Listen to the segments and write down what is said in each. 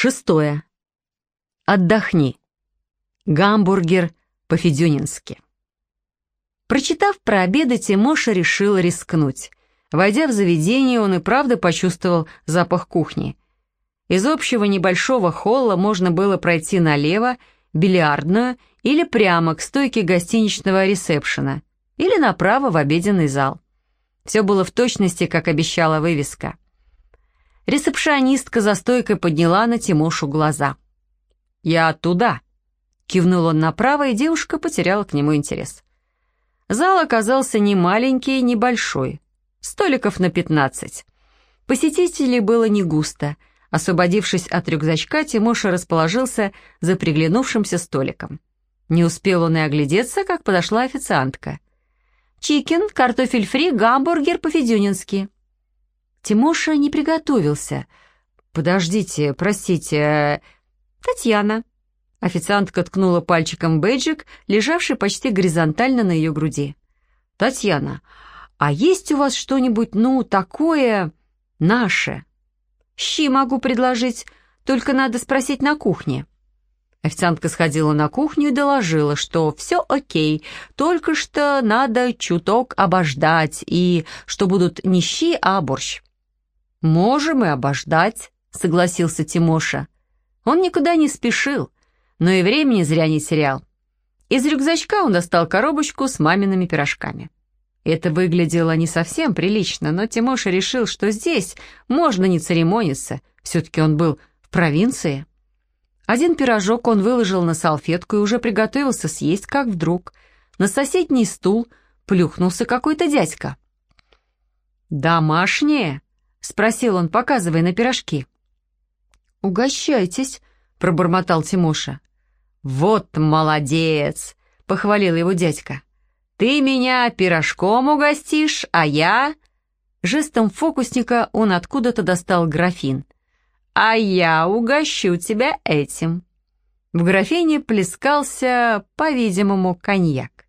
Шестое. Отдохни. Гамбургер по-федюнински. Прочитав про обеды, Тимоша решил рискнуть. Войдя в заведение, он и правда почувствовал запах кухни. Из общего небольшого холла можно было пройти налево, бильярдную или прямо к стойке гостиничного ресепшена, или направо в обеденный зал. Все было в точности, как обещала вывеска. Ресепшионистка за стойкой подняла на Тимошу глаза. «Я туда», — кивнул он направо, и девушка потеряла к нему интерес. Зал оказался не маленький, не большой. Столиков на пятнадцать. Посетителей было не густо. Освободившись от рюкзачка, Тимоша расположился за приглянувшимся столиком. Не успел он и оглядеться, как подошла официантка. «Чикен, картофель фри, гамбургер по-федюнински». Тимоша не приготовился. «Подождите, простите, э, Татьяна». Официантка ткнула пальчиком бейджик, лежавший почти горизонтально на ее груди. «Татьяна, а есть у вас что-нибудь, ну, такое наше?» «Щи могу предложить, только надо спросить на кухне». Официантка сходила на кухню и доложила, что все окей, только что надо чуток обождать, и что будут не щи, а борщ. «Можем и обождать», — согласился Тимоша. Он никуда не спешил, но и времени зря не терял. Из рюкзачка он достал коробочку с мамиными пирожками. Это выглядело не совсем прилично, но Тимоша решил, что здесь можно не церемониться, все-таки он был в провинции. Один пирожок он выложил на салфетку и уже приготовился съесть, как вдруг на соседний стул плюхнулся какой-то дядька. «Домашнее?» — спросил он, показывая на пирожки. «Угощайтесь», — пробормотал Тимоша. «Вот молодец!» — похвалил его дядька. «Ты меня пирожком угостишь, а я...» Жестом фокусника он откуда-то достал графин. «А я угощу тебя этим». В графине плескался, по-видимому, коньяк.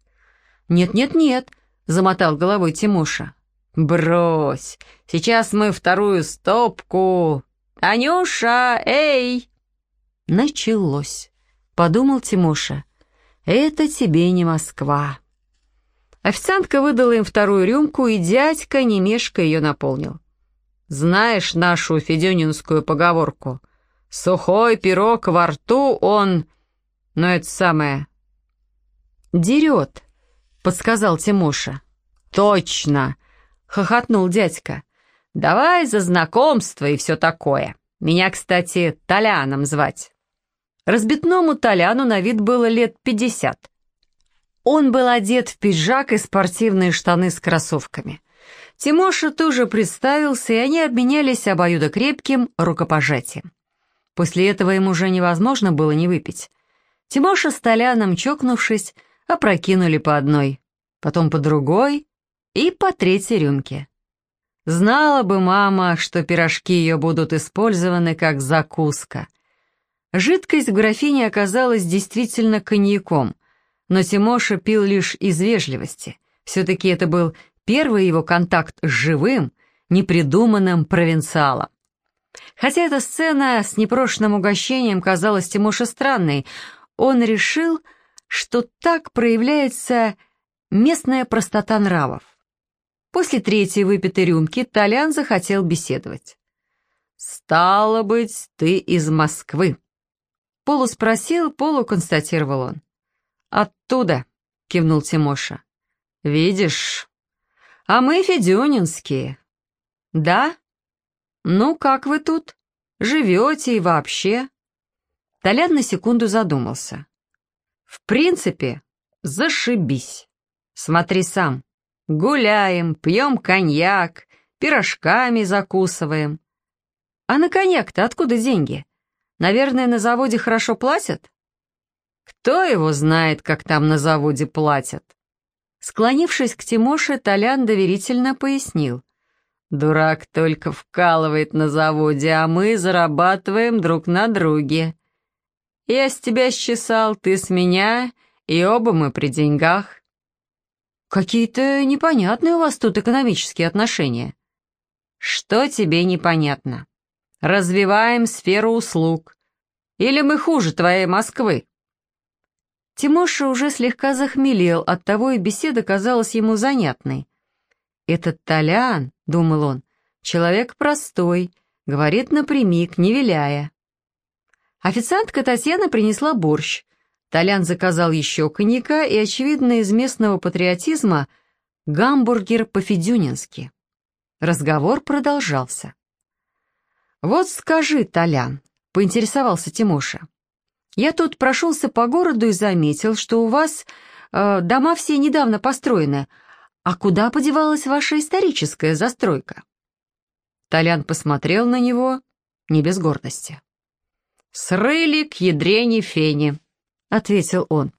«Нет-нет-нет», — замотал головой Тимоша. «Брось, сейчас мы вторую стопку. Анюша, эй!» Началось подумал Тимоша. «Это тебе не Москва». Официантка выдала им вторую рюмку, и дядька, не мешка, ее наполнил. «Знаешь нашу федюнинскую поговорку? Сухой пирог во рту, он...» «Но это самое...» «Дерет», — подсказал Тимоша. «Точно!» — хохотнул дядька. «Давай за знакомство и все такое. Меня, кстати, Толяном звать». Разбитному Толяну на вид было лет пятьдесят. Он был одет в пиджак и спортивные штаны с кроссовками. Тимоша тоже представился, и они обменялись обоюдокрепким рукопожатием. После этого им уже невозможно было не выпить. Тимоша с Толяном, чокнувшись, опрокинули по одной, потом по другой и по третьей рюмке. Знала бы мама, что пирожки ее будут использованы как закуска — Жидкость в графине оказалась действительно коньяком, но Тимоша пил лишь из вежливости. Все-таки это был первый его контакт с живым, непридуманным провинциалом. Хотя эта сцена с непрошенным угощением казалась Тимоше странной, он решил, что так проявляется местная простота нравов. После третьей выпитой рюмки Толян захотел беседовать. «Стало быть, ты из Москвы», Полу спросил, полу констатировал он. «Оттуда», — кивнул Тимоша. «Видишь, а мы федюнинские». «Да? Ну, как вы тут? Живете и вообще?» Толян на секунду задумался. «В принципе, зашибись. Смотри сам. Гуляем, пьем коньяк, пирожками закусываем. А на коньяк-то откуда деньги?» Наверное, на заводе хорошо платят? Кто его знает, как там на заводе платят? Склонившись к Тимоше, Толян доверительно пояснил. Дурак только вкалывает на заводе, а мы зарабатываем друг на друге. Я с тебя счесал, ты с меня, и оба мы при деньгах. Какие-то непонятные у вас тут экономические отношения. Что тебе непонятно? Развиваем сферу услуг. Или мы хуже твоей Москвы?» Тимоша уже слегка захмелел, оттого и беседа казалась ему занятной. «Этот Толян», — думал он, — «человек простой, говорит напрямик, не виляя». Официантка Татьяна принесла борщ. Толян заказал еще коньяка и, очевидно, из местного патриотизма, гамбургер по-федюнински. Разговор продолжался. «Вот скажи, Толян», — поинтересовался Тимоша, «я тут прошелся по городу и заметил, что у вас э, дома все недавно построены, а куда подевалась ваша историческая застройка?» Толян посмотрел на него не без гордости. «Срыли к ядрене фени», — ответил он.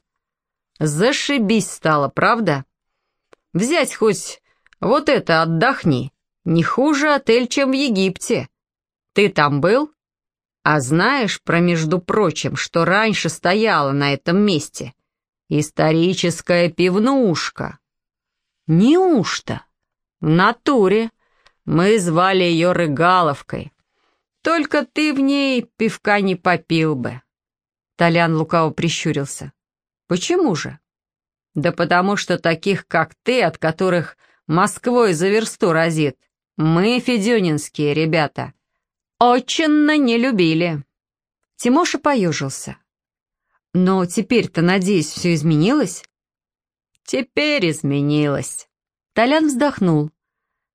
«Зашибись стало, правда? Взять хоть вот это отдохни. Не хуже отель, чем в Египте. Ты там был? А знаешь про, между прочим, что раньше стояла на этом месте? Историческая пивнушка». «Неужто?» «В натуре. Мы звали ее Рыгаловкой. Только ты в ней пивка не попил бы». Толян лукаво прищурился. «Почему же?» «Да потому что таких, как ты, от которых Москвой за версту разит, мы, федюнинские ребята, очень не любили». Тимоша поежился. «Но теперь-то, надеюсь, все изменилось?» «Теперь изменилось». Толян вздохнул.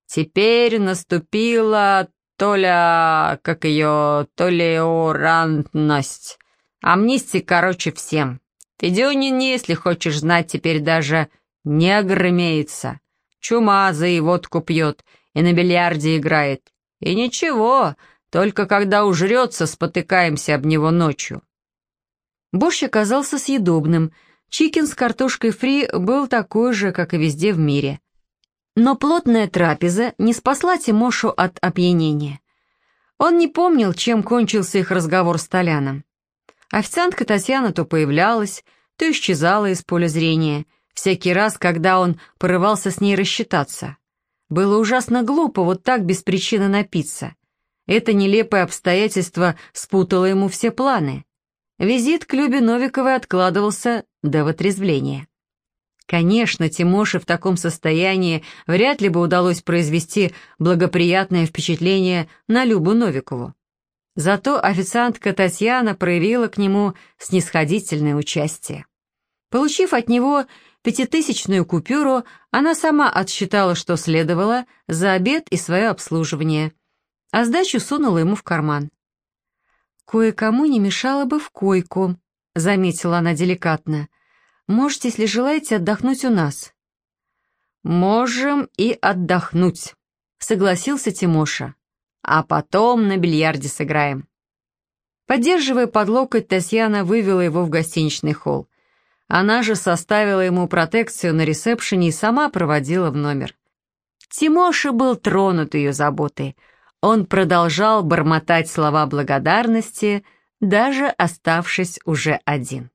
«Теперь наступила Толя, как ее, толерантность. Амнистия, короче, всем. Федюнин, если хочешь знать, теперь даже негр имеется. Чумазый водку пьет и на бильярде играет. И ничего, только когда ужрется, спотыкаемся об него ночью. Борщ оказался съедобным. Чикен с картошкой фри был такой же, как и везде в мире. Но плотная трапеза не спасла Тимошу от опьянения. Он не помнил, чем кончился их разговор с Толяном. Официантка Татьяна то появлялась, то исчезала из поля зрения, всякий раз, когда он порывался с ней рассчитаться. Было ужасно глупо вот так без причины напиться. Это нелепое обстоятельство спутало ему все планы. Визит к Любе Новиковой откладывался до вытрезвления. Конечно, Тимоше в таком состоянии вряд ли бы удалось произвести благоприятное впечатление на Любу Новикову. Зато официантка Татьяна проявила к нему снисходительное участие. Получив от него пятитысячную купюру, она сама отсчитала, что следовало, за обед и свое обслуживание, а сдачу сунула ему в карман. «Кое-кому не мешало бы в койку», — заметила она деликатно, — Можете, если желаете, отдохнуть у нас». «Можем и отдохнуть», — согласился Тимоша. «А потом на бильярде сыграем». Поддерживая под локоть, Татьяна вывела его в гостиничный холл. Она же составила ему протекцию на ресепшене и сама проводила в номер. Тимоша был тронут ее заботой. Он продолжал бормотать слова благодарности, даже оставшись уже один.